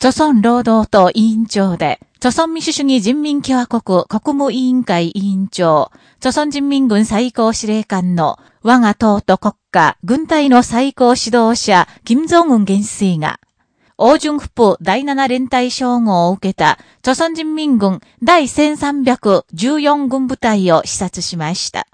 朝鮮労働党委員長で、朝鮮民主主義人民共和国国務委員会委員長、朝鮮人民軍最高司令官の我が党と国家、軍隊の最高指導者、金正恩元帥が、王順府第7連隊称号を受けた、朝鮮人民軍第1314軍部隊を視察しました。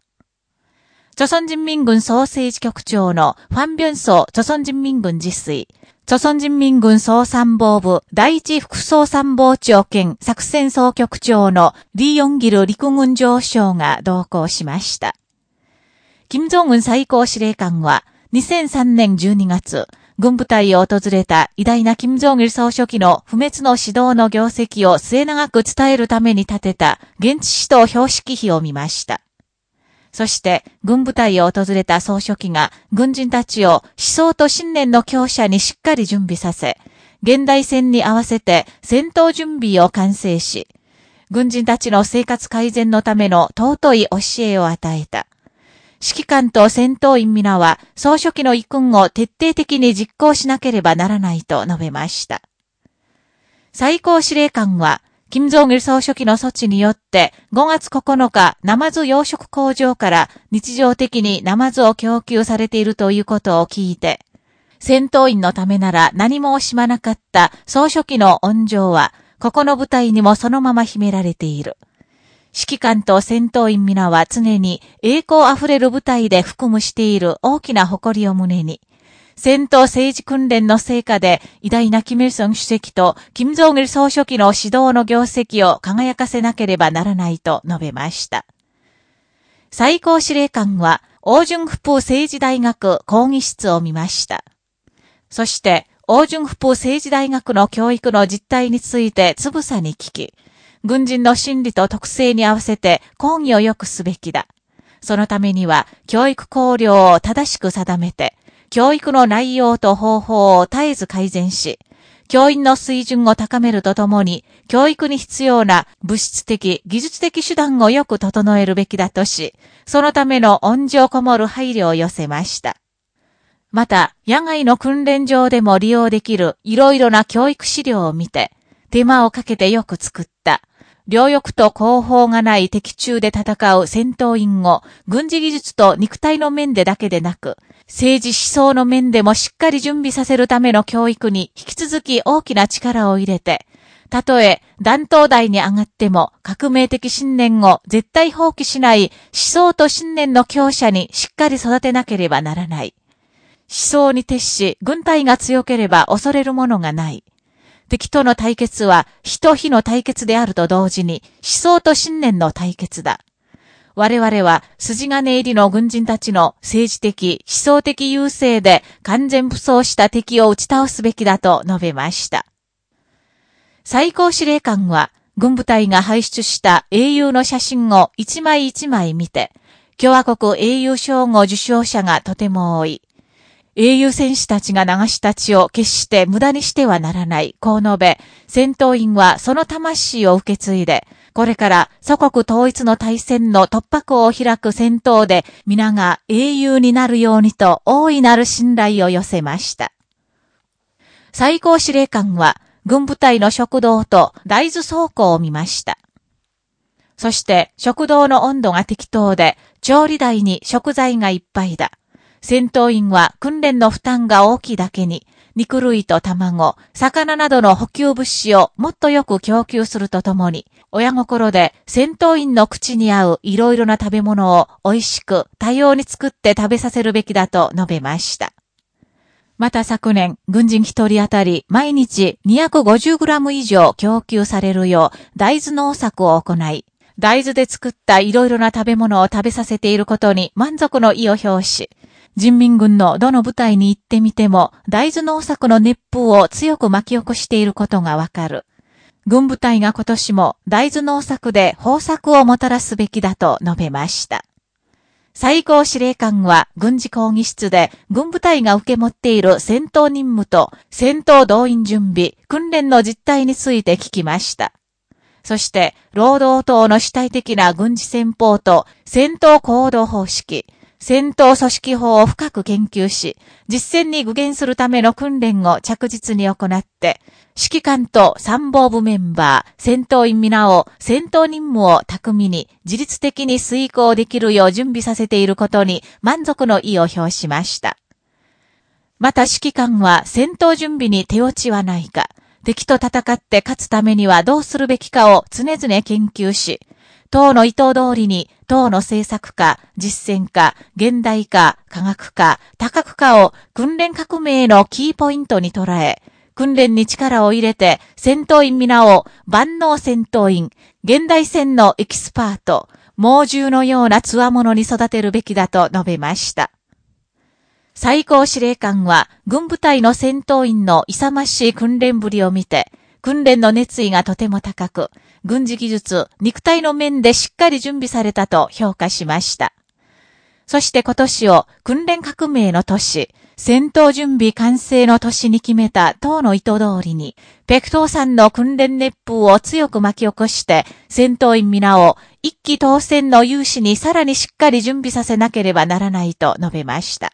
朝鮮人民軍総政治局長のファン・ビョンソ朝鮮人民軍実炊、朝鮮人民軍総参謀部第一副総参謀長兼作戦総局長のリ・ヨンギル陸軍上将が同行しました。金正恩最高司令官は2003年12月、軍部隊を訪れた偉大な金正日総書記の不滅の指導の業績を末永く伝えるために立てた現地指導標識碑を見ました。そして、軍部隊を訪れた総書記が、軍人たちを思想と信念の強者にしっかり準備させ、現代戦に合わせて戦闘準備を完成し、軍人たちの生活改善のための尊い教えを与えた。指揮官と戦闘員皆は、総書記の意訓を徹底的に実行しなければならないと述べました。最高司令官は、金正義総書記の措置によって、5月9日、ナマズ養殖工場から日常的にナマズを供給されているということを聞いて、戦闘員のためなら何も惜しまなかった総書記の恩情は、ここの部隊にもそのまま秘められている。指揮官と戦闘員皆は常に栄光あふれる部隊で含むしている大きな誇りを胸に、戦闘政治訓練の成果で偉大なキム・イルソン主席と金正日総書記の指導の業績を輝かせなければならないと述べました。最高司令官は、王順府政治大学講義室を見ました。そして、王順府政治大学の教育の実態についてつぶさに聞き、軍人の心理と特性に合わせて講義を良くすべきだ。そのためには、教育考慮を正しく定めて、教育の内容と方法を絶えず改善し、教員の水準を高めるとともに、教育に必要な物質的、技術的手段をよく整えるべきだとし、そのための恩情こもる配慮を寄せました。また、野外の訓練場でも利用できるいろいろな教育資料を見て、手間をかけてよく作った。両翼と後方がない敵中で戦う戦闘員を軍事技術と肉体の面でだけでなく、政治思想の面でもしっかり準備させるための教育に引き続き大きな力を入れて、たとえ弾頭台に上がっても革命的信念を絶対放棄しない思想と信念の強者にしっかり育てなければならない。思想に徹し軍隊が強ければ恐れるものがない。敵との対決は火と火の対決であると同時に思想と信念の対決だ。我々は筋金入りの軍人たちの政治的、思想的優勢で完全武装した敵を打ち倒すべきだと述べました。最高司令官は、軍部隊が輩出した英雄の写真を一枚一枚見て、共和国英雄称号受賞者がとても多い。英雄戦士たちが流した血を決して無駄にしてはならない、こう述べ、戦闘員はその魂を受け継いで、これから祖国統一の大戦の突破口を開く戦闘で皆が英雄になるようにと大いなる信頼を寄せました。最高司令官は軍部隊の食堂と大豆倉庫を見ました。そして食堂の温度が適当で調理台に食材がいっぱいだ。戦闘員は訓練の負担が大きいだけに、肉類と卵、魚などの補給物資をもっとよく供給するとともに、親心で戦闘員の口に合ういろいろな食べ物を美味しく多様に作って食べさせるべきだと述べました。また昨年、軍人一人当たり毎日 250g 以上供給されるよう大豆農作を行い、大豆で作ったいろいろな食べ物を食べさせていることに満足の意を表し、人民軍のどの部隊に行ってみても、大豆農作の熱風を強く巻き起こしていることがわかる。軍部隊が今年も大豆農作で豊作をもたらすべきだと述べました。最高司令官は軍事講義室で軍部隊が受け持っている戦闘任務と戦闘動員準備、訓練の実態について聞きました。そして、労働党の主体的な軍事戦法と戦闘行動方式、戦闘組織法を深く研究し、実践に具現するための訓練を着実に行って、指揮官と参謀部メンバー、戦闘員皆を戦闘任務を巧みに自律的に遂行できるよう準備させていることに満足の意を表しました。また指揮官は戦闘準備に手落ちはないか、敵と戦って勝つためにはどうするべきかを常々研究し、党の意図通りに党の政策家、実践家、現代化、科学化、多角化を訓練革命のキーポイントに捉え、訓練に力を入れて戦闘員皆を万能戦闘員、現代戦のエキスパート、猛獣のような強者に育てるべきだと述べました。最高司令官は、軍部隊の戦闘員の勇ましい訓練ぶりを見て、訓練の熱意がとても高く、軍事技術、肉体の面でしっかり準備されたと評価しました。そして今年を訓練革命の年、戦闘準備完成の年に決めた党の意図通りに、ペクトーさんの訓練熱風を強く巻き起こして、戦闘員皆を一気当選の有志にさらにしっかり準備させなければならないと述べました。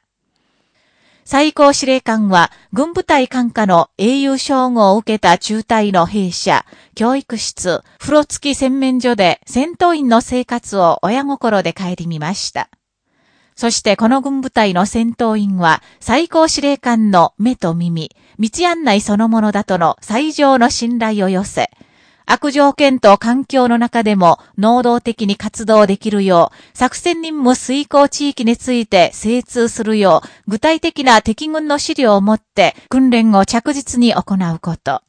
最高司令官は、軍部隊管下の英雄称号を受けた中隊の兵舎、教育室、風呂付き洗面所で戦闘員の生活を親心で帰り見ました。そしてこの軍部隊の戦闘員は最高司令官の目と耳、道案内そのものだとの最上の信頼を寄せ、悪条件と環境の中でも能動的に活動できるよう、作戦任務遂行地域について精通するよう、具体的な敵軍の資料を持って訓練を着実に行うこと。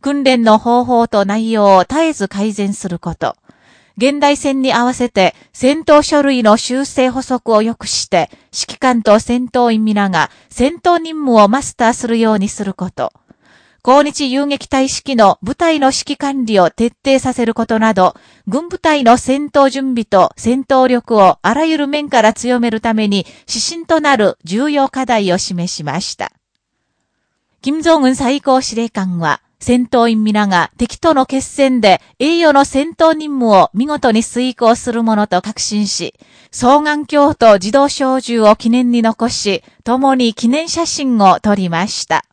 訓練の方法と内容を絶えず改善すること。現代戦に合わせて戦闘書類の修正補足を良くして、指揮官と戦闘員皆が戦闘任務をマスターするようにすること。抗日遊撃隊式の部隊の指揮管理を徹底させることなど、軍部隊の戦闘準備と戦闘力をあらゆる面から強めるために指針となる重要課題を示しました。金正恩最高司令官は、戦闘員皆が敵との決戦で栄誉の戦闘任務を見事に遂行するものと確信し、双眼鏡と自動小銃を記念に残し、共に記念写真を撮りました。